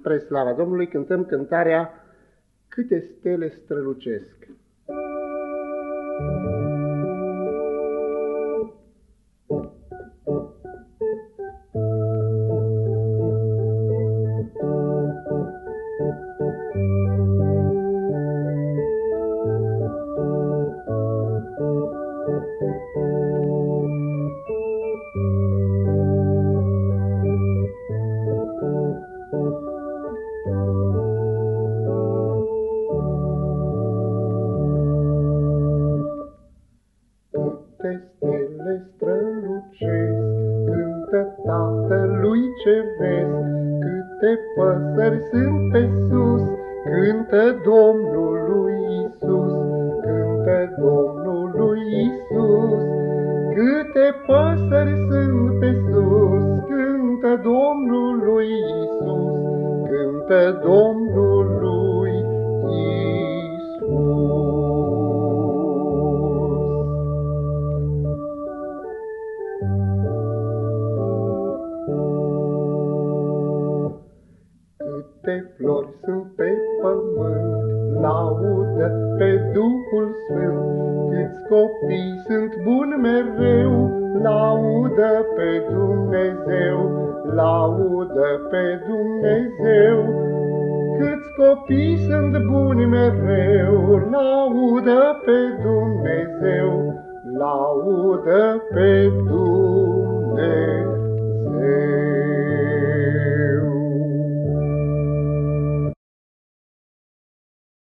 Spre slava Domnului cântăm cântarea Câte stele strălucesc. Câte stele strălucesc, cântă Tatălui Ceresc, Câte păsări sunt pe sus, cântă Domnului Isus, cântă Domnului Isus. Câte păsări sunt pe sus, cântă Domnului Isus, cântă Domnului Câte flori sunt pe pământ, laudă pe Duhul Sfânt. Câți copii sunt buni mereu, laudă pe Dumnezeu, laudă pe Dumnezeu. Câți copii sunt buni mereu, laudă pe Dumnezeu, laudă pe Dumnezeu.